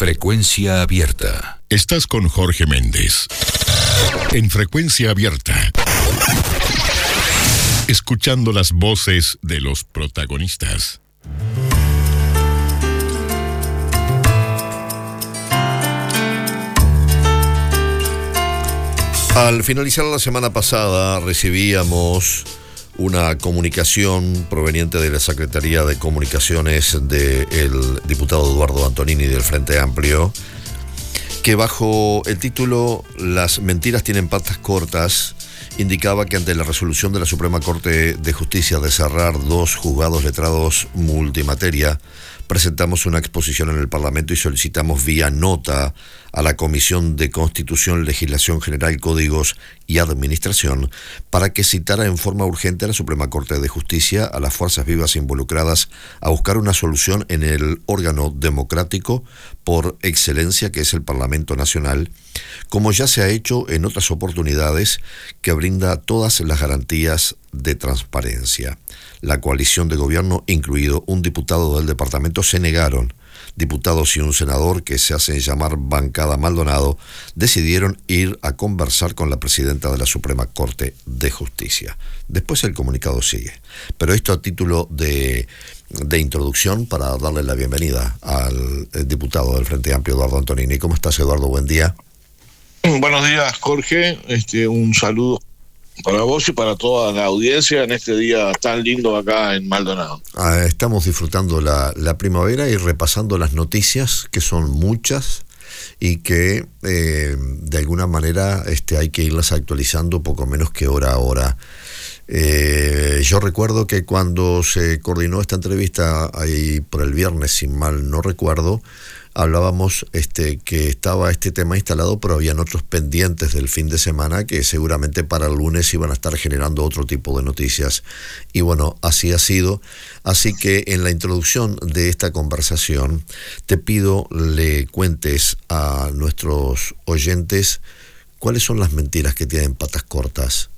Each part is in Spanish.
Frecuencia abierta. Estás con Jorge Méndez. En Frecuencia abierta. Escuchando las voces de los protagonistas. Al finalizar la semana pasada recibíamos una comunicación proveniente de la Secretaría de Comunicaciones del diputado Eduardo Antonini del Frente Amplio, que bajo el título Las mentiras tienen patas cortas, indicaba que ante la resolución de la Suprema Corte de Justicia de cerrar dos juzgados letrados multimateria, presentamos una exposición en el Parlamento y solicitamos vía nota a la Comisión de Constitución, Legislación General, Códigos y Administración para que citara en forma urgente a la Suprema Corte de Justicia a las fuerzas vivas involucradas a buscar una solución en el órgano democrático por excelencia que es el Parlamento Nacional, como ya se ha hecho en otras oportunidades que brinda todas las garantías de transparencia la coalición de gobierno, incluido un diputado del departamento, se negaron. Diputados y un senador que se hacen llamar Bancada Maldonado decidieron ir a conversar con la presidenta de la Suprema Corte de Justicia. Después el comunicado sigue. Pero esto a título de, de introducción para darle la bienvenida al diputado del Frente Amplio, Eduardo Antonini. ¿Cómo estás, Eduardo? Buen día. Buenos días, Jorge. Este, un saludo para vos y para toda la audiencia en este día tan lindo acá en Maldonado. Ah, estamos disfrutando la, primavera y repasando las noticias, que son muchas y que eh, de alguna manera este, hay que irlas actualizando poco menos que hora a hora. Eh, yo recuerdo que cuando se coordinó esta entrevista ahí por el viernes, sin mal no recuerdo, hablábamos este, que estaba este tema instalado, pero habían otros pendientes del fin de semana que seguramente para el lunes iban a estar generando otro tipo de noticias. Y bueno, así ha sido. Así que en la introducción de esta conversación te pido le cuentes a nuestros oyentes cuáles son las mentiras que tienen patas cortas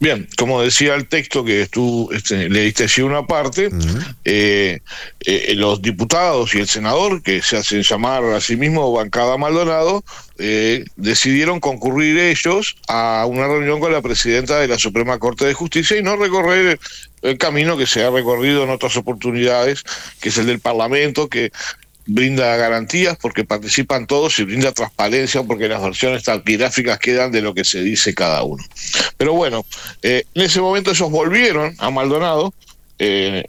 Bien, como decía el texto que tú este, le diste así una parte, eh, eh, los diputados y el senador, que se hacen llamar a sí mismos bancada Maldonado, eh, decidieron concurrir ellos a una reunión con la presidenta de la Suprema Corte de Justicia y no recorrer el camino que se ha recorrido en otras oportunidades, que es el del Parlamento, que brinda garantías porque participan todos y brinda transparencia porque las versiones taquigráficas quedan de lo que se dice cada uno. Pero bueno, eh, en ese momento ellos volvieron a Maldonado eh,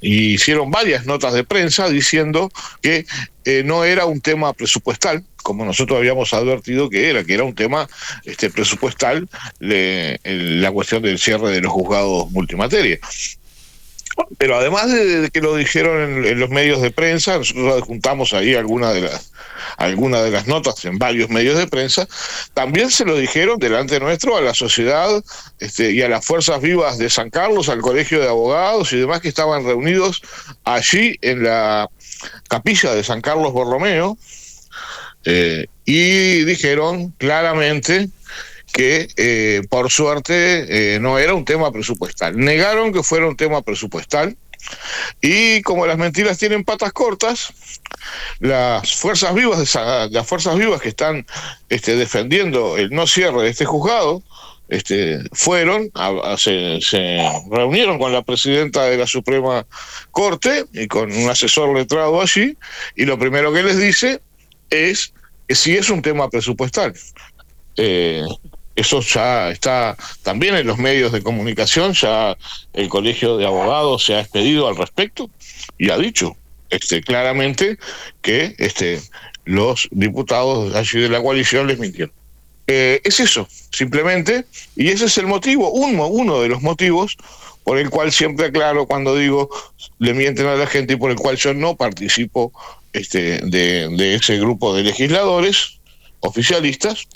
y hicieron varias notas de prensa diciendo que eh, no era un tema presupuestal, como nosotros habíamos advertido que era, que era un tema este, presupuestal la cuestión del cierre de los juzgados multimateria. Pero además de, que lo dijeron en, los medios de prensa, nosotros juntamos ahí algunas de las algunas de las notas en varios medios de prensa, también se lo dijeron delante nuestro a la sociedad este, y a las fuerzas vivas de San Carlos, al colegio de abogados y demás que estaban reunidos allí en la capilla de San Carlos Borromeo, eh, y dijeron claramente que eh, por suerte eh, no era un tema presupuestal. Negaron que fuera un tema presupuestal y como las mentiras tienen patas cortas, las fuerzas vivas, las fuerzas vivas que están este, defendiendo el no cierre de este juzgado, este, fueron, se, reunieron con la presidenta de la Suprema Corte y con un asesor letrado allí, y lo primero que les dice es que si es un tema presupuestal. Eh, eso ya está también en los medios de comunicación, ya el Colegio de Abogados se ha expedido al respecto y ha dicho este, claramente que este, los diputados allí de la coalición les mintieron. Eh, es eso, simplemente, y ese es el motivo, uno, uno de los motivos por el cual siempre aclaro cuando digo le mienten a la gente y por el cual yo no participo este, de, de ese grupo de legisladores oficialistas,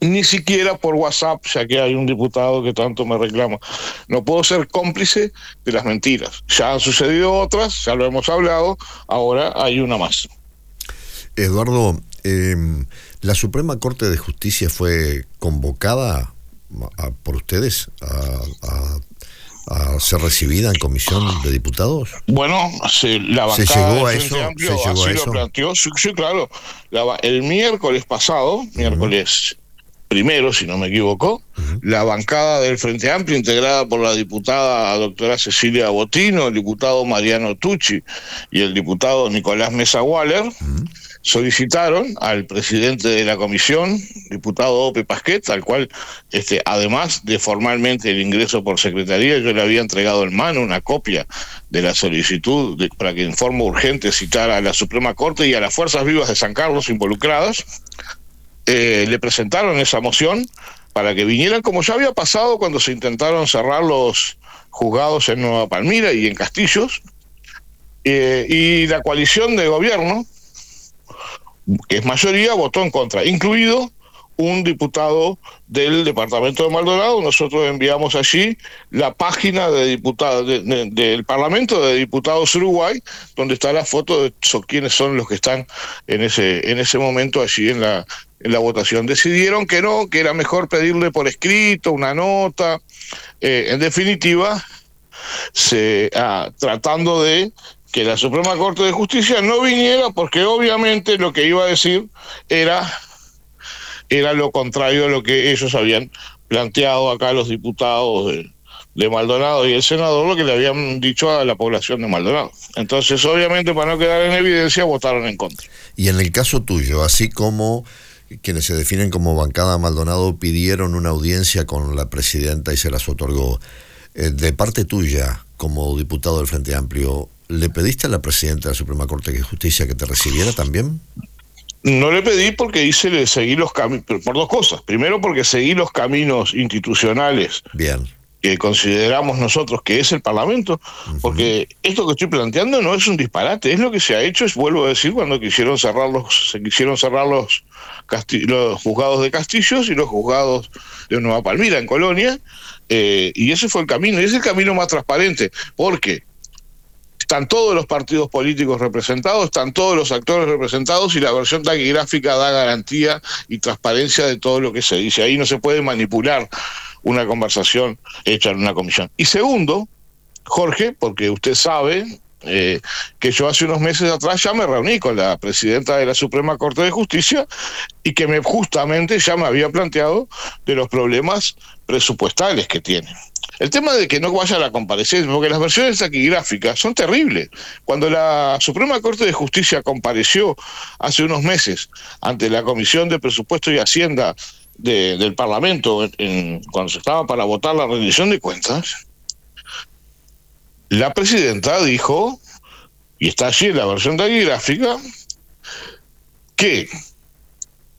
ni siquiera por WhatsApp, ya que hay un diputado que tanto me reclama. No puedo ser cómplice de las mentiras. Ya han sucedido otras, ya lo hemos hablado, ahora hay una más. Eduardo, em, ¿la Suprema Corte de Justicia fue convocada por ustedes a, a ser recibida en comisión de diputados? Bueno, se, la ¿Se bancada llegó a eso? Amplio ¿Se llegó a así eso? lo planteó. Sí, sí, claro. La el miércoles pasado, miércoles primero, si no me equivoco, la bancada del Frente Amplio, integrada por la diputada doctora Cecilia Botino, el diputado Mariano Tucci y el diputado Nicolás Mesa Waller, solicitaron al presidente de la comisión, diputado Ope Pasquet, al cual, este, además de formalmente el ingreso por secretaría, yo le había entregado en mano una copia de la solicitud de- para que en forma urgente citara a la Suprema Corte y a las fuerzas vivas de San Carlos involucradas, eh, le presentaron esa moción para que vinieran, como ya había pasado cuando se intentaron cerrar los juzgados en Nueva Palmira y en Castillos, eh, y la coalición de gobierno, que es mayoría, votó en contra, incluido un diputado del departamento de Maldonado. Nosotros enviamos allí la página de de- del Parlamento de Diputados Uruguay, donde está la foto de quiénes son los que están en ese en ese momento allí en la en la votación. Decidieron que no, que era mejor pedirle por escrito una nota. Eh, en definitiva, se ah, tratando de que la Suprema Corte de Justicia no viniera porque obviamente lo que iba a decir era era lo contrario a lo que ellos habían planteado acá los diputados de, de Maldonado y el senador, lo que le habían dicho a la población de Maldonado. Entonces, obviamente, para no quedar en evidencia, votaron en contra. Y en el caso tuyo, así como quienes se definen como bancada Maldonado pidieron una audiencia con la presidenta y se las otorgó, eh, de parte tuya, como diputado del Frente Amplio, ¿le pediste a la presidenta de la Suprema Corte de Justicia que te recibiera también? No le pedí porque hice le seguí los caminos, por dos cosas. Primero, porque seguí los caminos institucionales Bien. que consideramos nosotros que es el Parlamento, porque esto que estoy planteando no es un disparate, es lo que se ha hecho, es vuelvo a decir, cuando quisieron cerrar los, se quisieron cerrar los, los juzgados de Castillos y los juzgados de Nueva Palmira en Colonia, eh, y ese fue el camino, y es el camino más transparente, porque están todos los partidos políticos representados, están todos los actores representados y la versión taquigráfica da garantía y transparencia de todo lo que se dice. Ahí no se puede manipular una conversación hecha en una comisión. Y segundo, Jorge, porque usted sabe eh, que yo hace unos meses atrás ya me reuní con la presidenta de la Suprema Corte de Justicia y que me justamente ya me había planteado de los problemas presupuestales que tiene. El tema de que no vaya a la comparecencia, porque las versiones taquigráficas son terribles. Cuando la Suprema Corte de Justicia compareció hace unos meses ante la Comisión de Presupuesto y Hacienda de- del Parlamento, en- en- cuando se estaba para votar la rendición de cuentas, la presidenta dijo, y está allí en la versión taquigráfica, que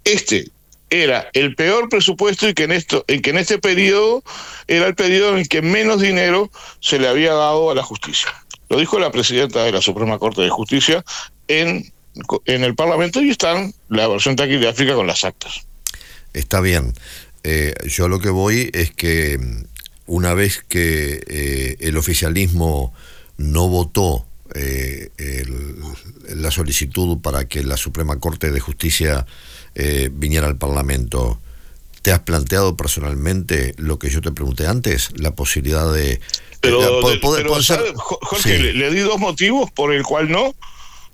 este era el peor presupuesto y que en esto, en que en este periodo era el periodo en el que menos dinero se le había dado a la justicia. Lo dijo la presidenta de la Suprema Corte de Justicia en, en el Parlamento y está en la versión taquigráfica con las actas. Está bien. Eh, yo lo que voy es que mm, una vez que eh, el oficialismo no votó eh, el- la solicitud para que la Suprema Corte de Justicia eh, viniera al Parlamento, ¿te has planteado personalmente lo que yo te pregunté antes? La posibilidad de... Pero, de- puede- de- puede- pero, puede ser- ¿sabe, Jo- Jorge, Sí. le, le di dos motivos por el cual no,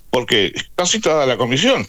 porque está citada la comisión.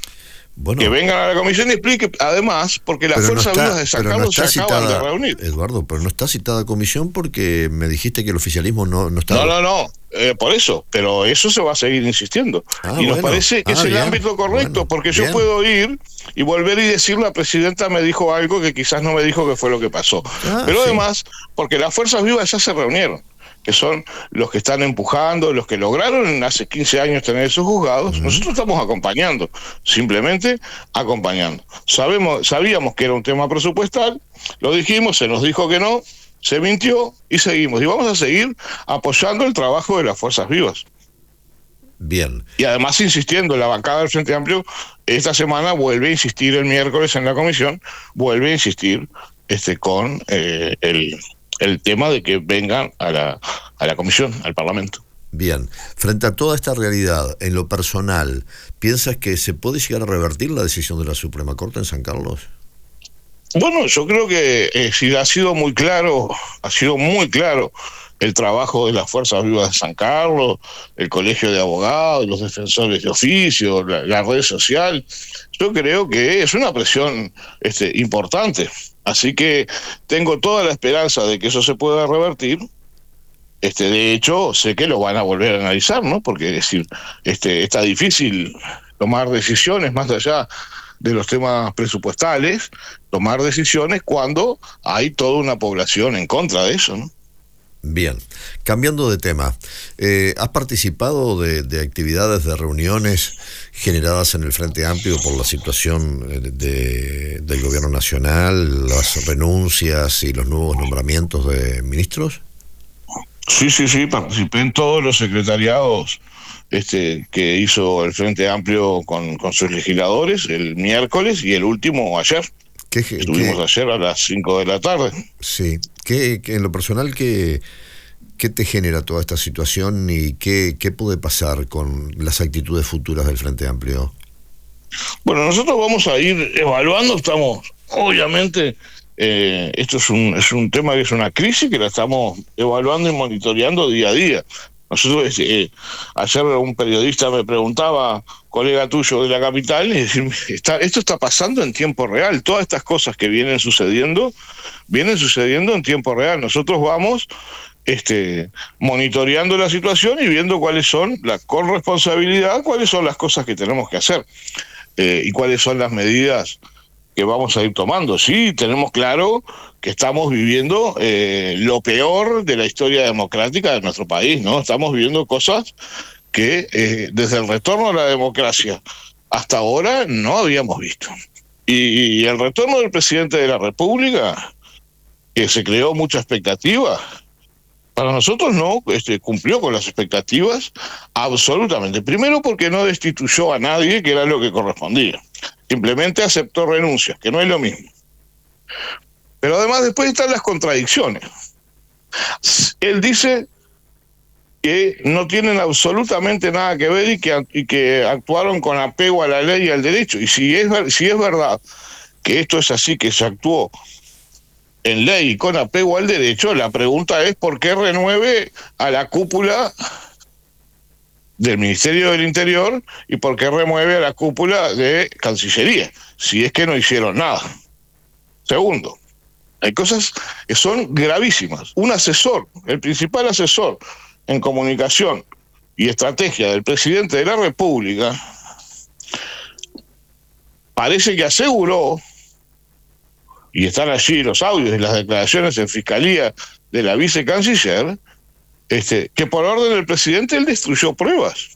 Bueno, Que vengan a la comisión y explique, además, porque las no fuerzas está- vivas de San no Carlos se acaban citada- de reunir. Eduardo, pero no está citada comisión porque me dijiste que el oficialismo no, no está... No, no, no, eh, por eso, pero eso se va a seguir insistiendo. Ah, y nos parece que Ah, es el ámbito correcto, Bueno, porque yo puedo ir y volver y decir, la presidenta me dijo algo que quizás no me dijo que fue lo que pasó. Ah, pero sí. además, porque las fuerzas vivas ya se reunieron que son los que están empujando, los que lograron hace 15 años tener esos juzgados, nosotros estamos acompañando, simplemente acompañando. Sabemos, sabíamos que era un tema presupuestal, lo dijimos, se nos dijo que no, se mintió y seguimos. Y vamos a seguir apoyando el trabajo de las fuerzas vivas. Bien. Y además insistiendo, la bancada del Frente Amplio esta semana vuelve a insistir el miércoles en la comisión, vuelve a insistir este con eh, el, el tema de que vengan a la, a la comisión, al Parlamento. Bien, frente a toda esta realidad, en lo personal, ¿piensas que se puede llegar a revertir la decisión de la Suprema Corte en San Carlos? Bueno, yo creo que eh, si ha sido muy claro, ha sido muy claro el trabajo de las Fuerzas Vivas de San Carlos, el Colegio de Abogados, los defensores de oficio, la, red social. Yo creo que es una presión este, importante. Así que tengo toda la esperanza de que eso se pueda revertir. Este, de hecho, sé que lo van a volver a analizar, ¿no? Porque es decir, este, está difícil tomar decisiones más allá de los temas presupuestales, tomar decisiones cuando hay toda una población en contra de eso, ¿no? Bien, cambiando de tema, eh, ¿has participado de, actividades, de reuniones generadas en el Frente Amplio por la situación eh, del Gobierno Nacional, las renuncias y los nuevos nombramientos de ministros? Sí, sí, sí, participé en todos los secretariados este, que hizo el Frente Amplio con, sus legisladores el miércoles y el último ayer. ¿Qué, Estuvimos ayer a las 5 de la tarde. Sí, ¿Qué, en lo personal, ¿qué, ¿qué te genera toda esta situación y qué, qué puede pasar con las actitudes futuras del Frente Amplio? Bueno, nosotros vamos a ir evaluando, estamos, obviamente, eh, esto es un, es un tema que es una crisis que la estamos evaluando y monitoreando día a día. Nosotros, eh, ayer un periodista me preguntaba, colega tuyo de la capital, y decir, está, esto está pasando en tiempo real. Todas estas cosas que vienen sucediendo, vienen sucediendo en tiempo real. Nosotros vamos este, monitoreando la situación y viendo cuáles son la corresponsabilidad, cuáles son las cosas que tenemos que hacer eh, y cuáles son las medidas que vamos a ir tomando. Sí, tenemos claro que estamos viviendo eh, lo peor de la historia democrática de nuestro país, ¿no? Estamos viviendo cosas que eh, desde el retorno a la democracia hasta ahora no habíamos visto. Y, el retorno del presidente de la República, que se creó mucha expectativa, para nosotros no este, cumplió con las expectativas absolutamente. Primero porque no destituyó a nadie, que era lo que correspondía. Simplemente aceptó renuncias, que no es lo mismo. Pero además después están las contradicciones. Él dice que no tienen absolutamente nada que ver y que, actuaron con apego a la ley y al derecho. Y si es, si es verdad que esto es así, que se actuó en ley y con apego al derecho, la pregunta es por qué renueve a la cúpula del Ministerio del Interior y por qué remueve a la cúpula de Cancillería, si es que no hicieron nada. Segundo, hay cosas que son gravísimas. Un asesor, el principal asesor en comunicación y estrategia del presidente de la República, parece que aseguró, y están allí los audios y las declaraciones en fiscalía de la vicecanciller, este, que por orden del presidente él destruyó pruebas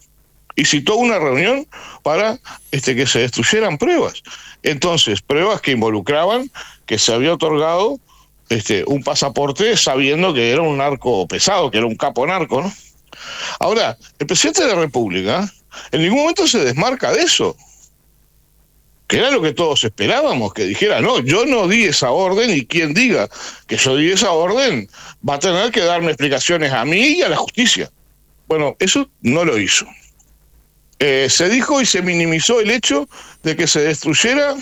y citó una reunión para este, que se destruyeran pruebas. Entonces, pruebas que involucraban que se había otorgado este, un pasaporte sabiendo que era un narco pesado, que era un capo narco, ¿no? Ahora, el presidente de la República en ningún momento se desmarca de eso. Que era lo que todos esperábamos, que dijera, no, yo no di esa orden y quien diga que yo di esa orden va a tener que darme explicaciones a mí y a la justicia. Bueno, eso no lo hizo. Eh, se dijo y se minimizó el hecho de que se destruyera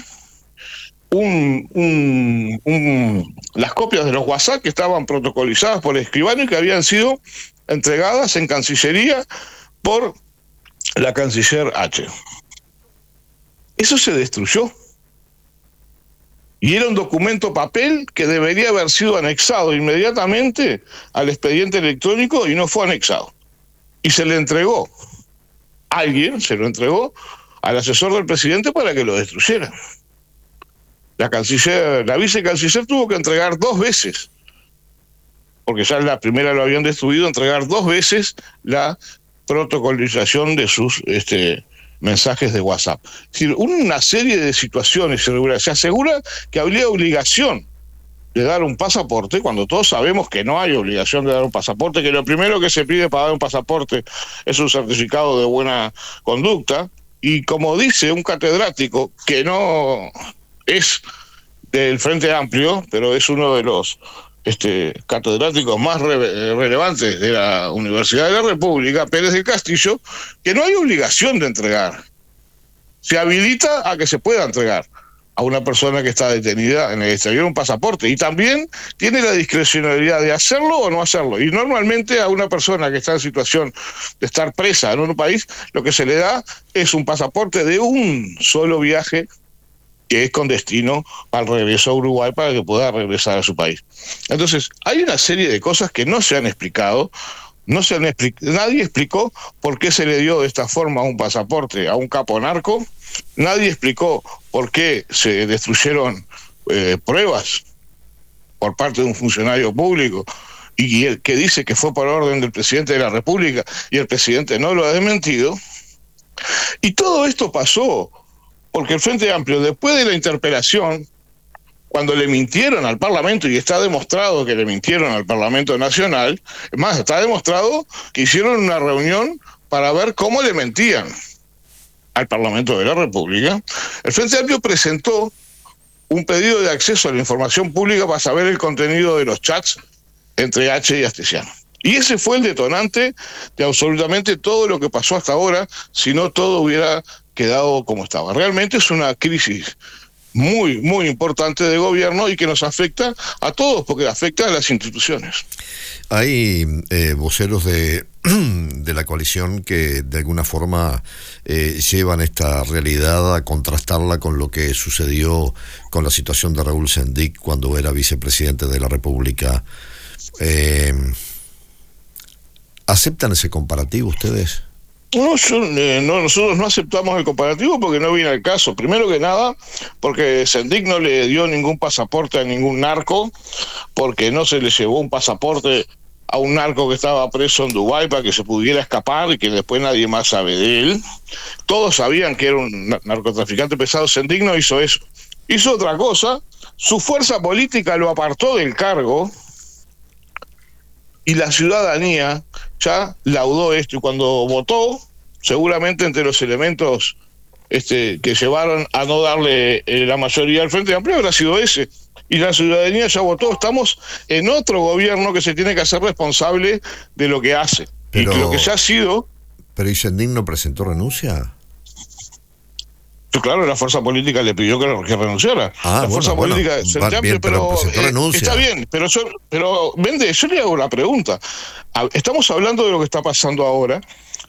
las copias de los WhatsApp que estaban protocolizadas por el escribano y que habían sido entregadas en Cancillería por la canciller H. Eso se destruyó. Y era un documento papel que debería haber sido anexado inmediatamente al expediente electrónico y no fue anexado. Y se le entregó. Alguien se lo entregó al asesor del presidente para que lo destruyera la canciller, la vicecanciller tuvo que entregar dos veces, porque ya la primera lo habían destruido, entregar dos veces la protocolización de sus este, mensajes de WhatsApp. Es decir, una serie de situaciones Se asegura que habría obligación de dar un pasaporte, cuando todos sabemos que no hay obligación de dar un pasaporte, que lo primero que se pide para dar un pasaporte es un certificado de buena conducta, y como dice un catedrático que no es del Frente Amplio, pero es uno de los este, catedráticos más relevantes de la Universidad de la República, Pérez del Castillo, que no hay obligación de entregar. Se habilita a que se pueda entregar, a una persona que está detenida en el exterior un pasaporte y también tiene la discrecionalidad de hacerlo o no hacerlo. Y normalmente a una persona que está en situación de estar presa en un país, lo que se le da es un pasaporte de un solo viaje que es con destino al regreso a Uruguay para que pueda regresar a su país. Entonces, hay una serie de cosas que no se han explicado, no se han nadie explicó por qué se le dio de esta forma un pasaporte a un capo narco, nadie explicó por qué se destruyeron eh, pruebas por parte de un funcionario público y el que dice que fue por orden del presidente de la República y el presidente no lo ha desmentido. Y todo esto pasó porque el Frente Amplio, después de la interpelación, cuando le mintieron al Parlamento, y está demostrado que le mintieron al Parlamento Nacional, es más, está demostrado que hicieron una reunión para ver cómo le mentían al Parlamento de la República, el Frente Amplio presentó un pedido de acceso a la información pública para saber el contenido de los chats entre H y Astesiano. Y ese fue el detonante de absolutamente todo lo que pasó hasta ahora, si no todo hubiera quedado como estaba. Realmente es una crisis muy, muy importante de gobierno y que nos afecta a todos, porque afecta a las instituciones. Hay eh, voceros de, de, la coalición que de alguna forma eh, llevan esta realidad a contrastarla con lo que sucedió con la situación de Raúl Sendic cuando era vicepresidente de la República. Eh, ¿Aceptan ese comparativo ustedes? Eh, no, nosotros no aceptamos el comparativo porque no viene al caso. Primero que nada, porque Sendic no le dio ningún pasaporte a ningún narco, porque no se le llevó un pasaporte a un narco que estaba preso en Dubái para que se pudiera escapar y que después nadie más sabe de él. Todos sabían que era un narcotraficante pesado. Sendic no hizo eso. Hizo otra cosa. Su fuerza política lo apartó del cargo y la ciudadanía ya laudó esto y cuando votó, seguramente entre los elementos este, que llevaron a no darle eh, la mayoría al Frente Amplio habrá sido ese. Y la ciudadanía ya votó. Estamos en otro gobierno que se tiene que hacer responsable de lo que hace. y lo que ya ha sido. ¿Pero Isendín no presentó renuncia? Claro, la fuerza política le pidió que, renunciara. Ah, la fuerza política pero, eh, está bien, pero yo, pero vende, yo le hago una pregunta. Estamos hablando de lo que está pasando ahora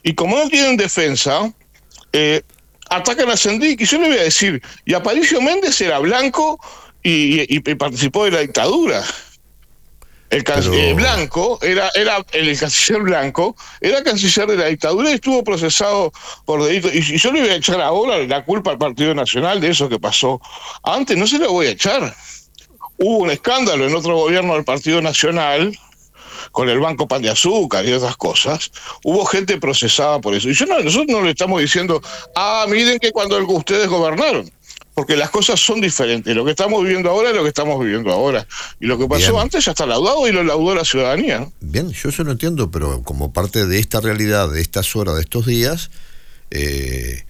y como no tienen defensa, eh, atacan a Sendic y yo le voy a decir, y Aparicio Méndez era blanco y participó de la dictadura. El canciller blanco era, era el canciller blanco, era canciller de la dictadura y estuvo procesado por delito. Y, yo le voy a echar ahora la culpa al Partido Nacional de eso que pasó. Antes no se le voy a echar. Hubo un escándalo en otro gobierno del Partido Nacional con el Banco Pan de Azúcar y otras cosas, hubo gente procesada por eso. Y yo no, nosotros no le estamos diciendo, ah, miren que cuando ustedes gobernaron porque las cosas son diferentes. Lo que estamos viviendo ahora es lo que estamos viviendo ahora. Y lo que pasó antes ya está laudado y lo laudó la ciudadanía. Bien, yo eso lo entiendo, pero como parte de esta realidad, de estas horas, de estos días, eh,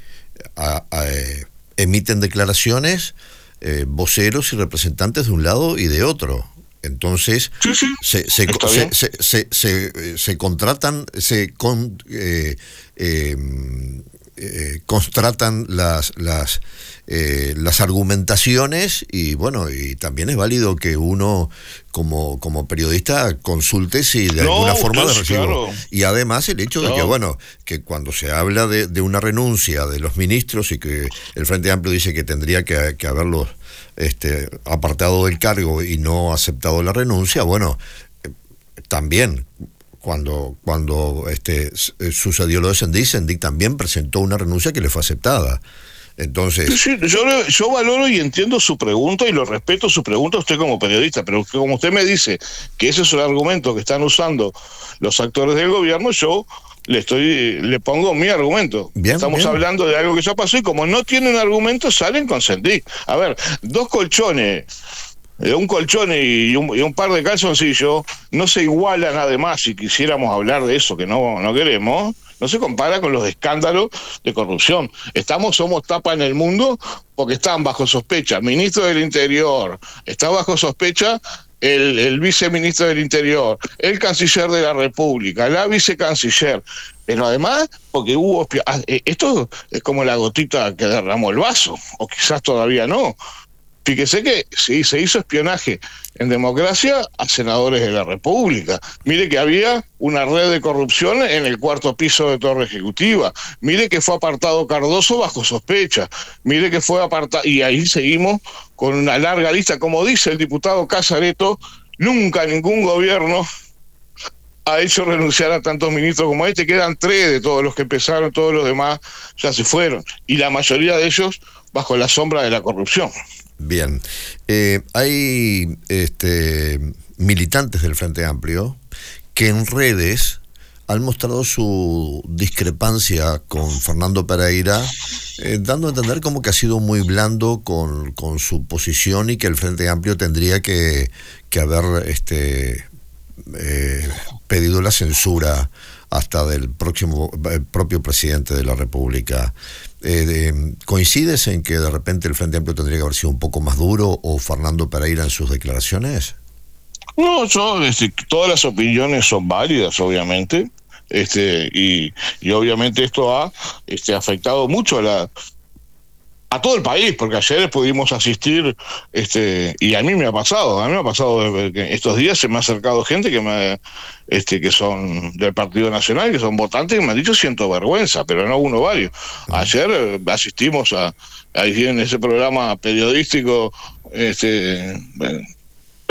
eh, emiten declaraciones eh, voceros y representantes de un lado y de otro. Entonces, Se, se, se, se, contratan, se con, eh, constratan las, las, eh, las argumentaciones y bueno, y también es válido que uno como, como periodista consulte si de alguna forma recibo. Y además el hecho de que, bueno, que cuando se habla de, de, una renuncia de los ministros y que el Frente Amplio dice que tendría que, que haberlos este, apartado del cargo y no aceptado la renuncia, bueno, eh, también cuando, cuando este, eh, sucedió lo de Sendic, Sendic también presentó una renuncia que le fue aceptada. Entonces. yo, yo valoro y entiendo su pregunta y lo respeto su pregunta a usted como periodista, pero como usted me dice que ese es el argumento que están usando los actores del gobierno, yo le estoy le pongo mi argumento. Estamos hablando de algo que ya pasó y como no tienen argumentos salen con Sendic. A ver, dos colchones un colchón y un, par de calzoncillos no se igualan además, si quisiéramos hablar de eso que no, no queremos, no se compara con los escándalos de corrupción. Estamos, somos tapa en el mundo porque están bajo sospecha. Ministro del Interior, está bajo sospecha el, el viceministro del Interior, el canciller de la República, la vicecanciller. Pero además, porque hubo... Ah, eh, esto es como la gotita que derramó el vaso, o quizás todavía no Fíjese que sí, se hizo espionaje en democracia a senadores de la República. Mire que había una red de corrupción en el cuarto piso de Torre Ejecutiva. Mire que fue apartado Cardoso bajo sospecha. Mire que fue apartado. Y ahí seguimos con una larga lista. Como dice el diputado Casareto, nunca ningún gobierno ha hecho renunciar a tantos ministros como este. Quedan tres de todos los que empezaron, todos los demás ya se fueron. Y la mayoría de ellos bajo la sombra de la corrupción. Bien. Eh, hay este, militantes del Frente Amplio que en redes han mostrado su discrepancia con Fernando Pereira, eh, dando a entender como que ha sido muy blando con, con, su posición y que el Frente Amplio tendría que, que haber este, eh, pedido la censura hasta del próximo el propio presidente de la República. Eh, ¿Coincides en que de repente el Frente Amplio tendría que haber sido un poco más duro o Fernando Pereira en sus declaraciones? No, yo, este, todas las opiniones son válidas, obviamente, este, y, y obviamente esto ha este, afectado mucho a la, a todo el país, porque ayer pudimos asistir, este, y a mí me ha pasado, a mí me ha pasado que estos días se me ha acercado gente que me, este, que son del Partido Nacional, que son votantes, y me han dicho siento vergüenza, pero no uno varios. Ayer eh, asistimos a, ahí en ese programa periodístico, este,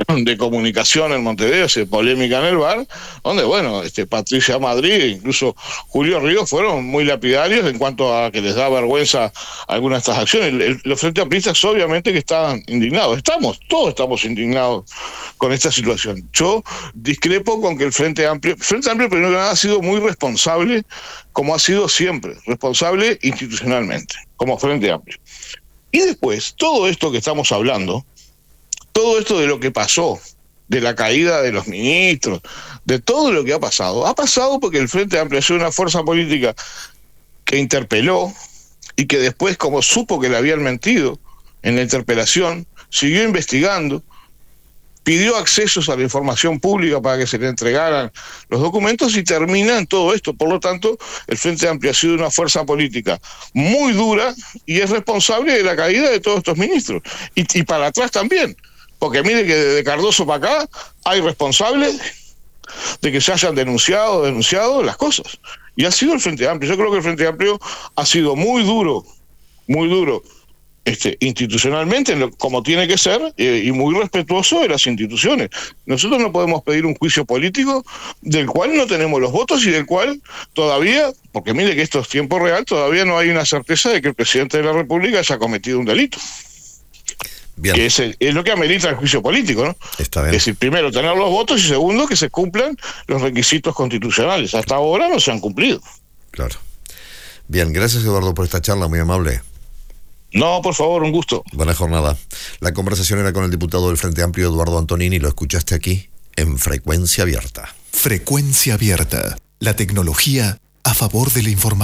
de comunicación en Montevideo, se polémica en el bar, donde, bueno, este Patricia Madrid e incluso Julio Ríos fueron muy lapidarios en cuanto a que les da vergüenza algunas de estas acciones. los Frente Amplistas obviamente que estaban indignados, estamos, todos estamos indignados con esta situación. Yo discrepo con que el Frente Amplio, el Frente Amplio primero que nada ha sido muy responsable, como ha sido siempre, responsable institucionalmente, como Frente Amplio. Y después, todo esto que estamos hablando, todo esto de lo que pasó, de la caída de los ministros, de todo lo que ha pasado, ha pasado porque el Frente Amplio es una fuerza política que interpeló y que después, como supo que le habían mentido en la interpelación, siguió investigando, pidió accesos a la información pública para que se le entregaran los documentos y termina en todo esto. Por lo tanto, el Frente Amplio ha sido una fuerza política muy dura y es responsable de la caída de todos estos ministros. Y, y para atrás también. Porque mire que de Cardoso para acá hay responsables de que se hayan denunciado, denunciado las cosas. Y ha sido el Frente Amplio. Yo creo que el Frente Amplio ha sido muy duro, muy duro este, institucionalmente, como tiene que ser, eh, y muy respetuoso de las instituciones. Nosotros no podemos pedir un juicio político del cual no tenemos los votos y del cual todavía, porque mire que esto es tiempo real, todavía no hay una certeza de que el presidente de la República haya cometido un delito. Que es, es, lo que amerita el juicio político, ¿no? Está bien. Es decir, primero, tener los votos y segundo, que se cumplan los requisitos constitucionales. Hasta ahora no se han cumplido. Claro. Bien, gracias Eduardo por esta charla, muy amable. No, por favor, un gusto. Buena jornada. La conversación era con el diputado del Frente Amplio, Eduardo Antonini, lo escuchaste aquí en Frecuencia Abierta. Frecuencia Abierta, la tecnología a favor de la información.